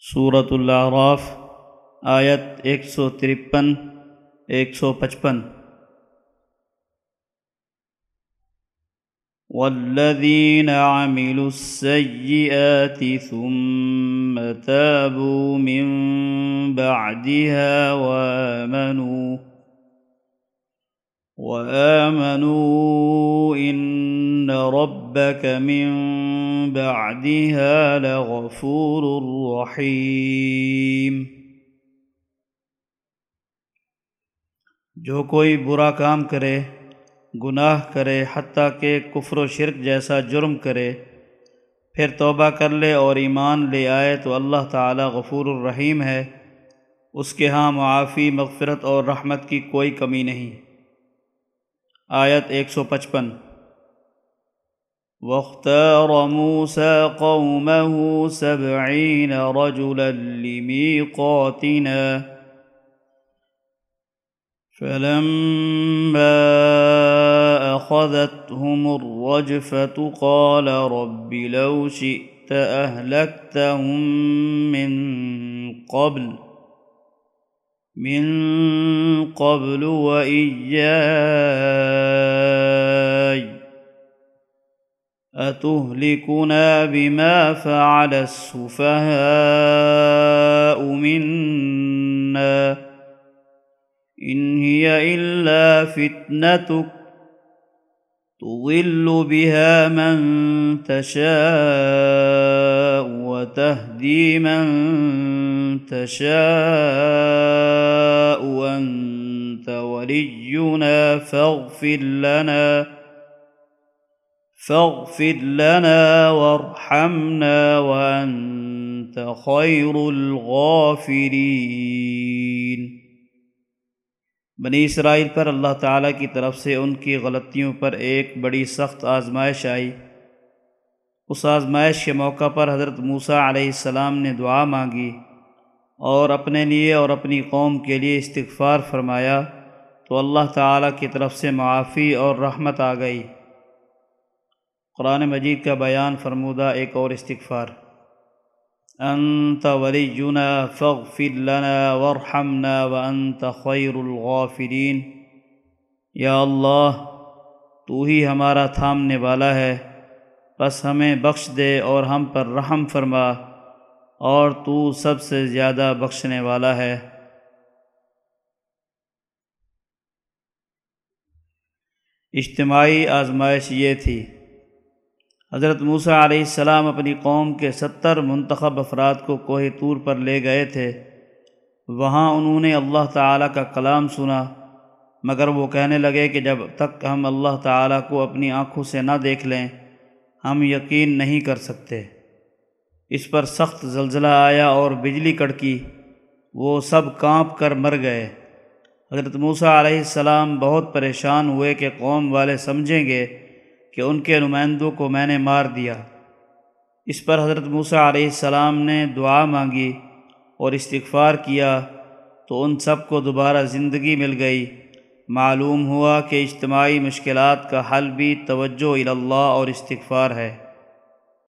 صورت العراف آیت ایک سو ترپن، ایک سو پچپن۔ والذين عملوا السيئات ثم تابوا من بعدها وآمنوا وآمنوا إن ربك من بعدها لغفور رحيم۔ جو کوئی برا کام کرے، گناہ کرے، حتیٰ کہ کفر و شرک جیسا جرم کرے، پھر توبہ کر لے اور ایمان لے آئے تو اللہ تعالی غفور الرحیم ہے۔ اس کے ہاں معافی، مغفرت اور رحمت کی کوئی کمی نہیں۔ آیت ایک سو پچپن۔ واختار موسى قومه سبعين رجلا لميقاتنا فلما أخذتهم الرجفة قال رب لو شئت أهلكتهم من قبل۔ من قبل وإياي. أتهلكنا بما فعل السفهاء منا إن هي إلا فتنتك تضل بها من تشاء وتهدي من تشاء وأنت ولينا فاغفر لنا فاغفر لنا وارحمنا وأنت خير الغافرين بنی اسرائیل پر اللہ تعالیٰ کی طرف سے ان کی غلطیوں پر ایک بڑی سخت آزمائش آئی۔ اس آزمائش کے موقع پر حضرت موسیٰ علیہ السلام نے دعا مانگی اور اپنے لیے اور اپنی قوم کے لیے استغفار فرمایا تو اللہ تعالیٰ کی طرف سے معافی اور رحمت آ گئی۔ قرآن مجید کا بیان فرمودہ ایک اور استغفار۔ انت ولینا فاغفر لنا وارحمنا وانت خیر الغافرین یا اللہ، تو ہی ہمارا تھامنے والا ہے۔ بس ہمیں بخش دے اور ہم پر رحم فرما۔ اور تو سب سے زیادہ بخشنے والا ہے۔ اجتماعی آزمائش یہ تھی۔ حضرت موسیٰ علیہ السلام اپنی قوم کے ستر منتخب افراد کو کوہ طور پر لے گئے تھے۔ وہاں انہوں نے اللہ تعالیٰ کا کلام سنا، مگر وہ کہنے لگے کہ جب تک ہم اللہ تعالیٰ کو اپنی آنکھوں سے نہ دیکھ لیں، ہم یقین نہیں کر سکتے۔ اس پر سخت زلزلہ آیا اور بجلی کڑکی، وہ سب کانپ کر مر گئے۔ حضرت موسیٰ علیہ السلام بہت پریشان ہوئے کہ قوم والے سمجھیں گے کہ ان کے نمائندوں کو میں نے مار دیا۔ اس پر حضرت موسیٰ علیہ السلام نے دعا مانگی اور استغفار کیا تو ان سب کو دوبارہ زندگی مل گئی۔ معلوم ہوا کہ اجتماعی مشکلات کا حل بھی توجہ اللہ اور استغفار ہے۔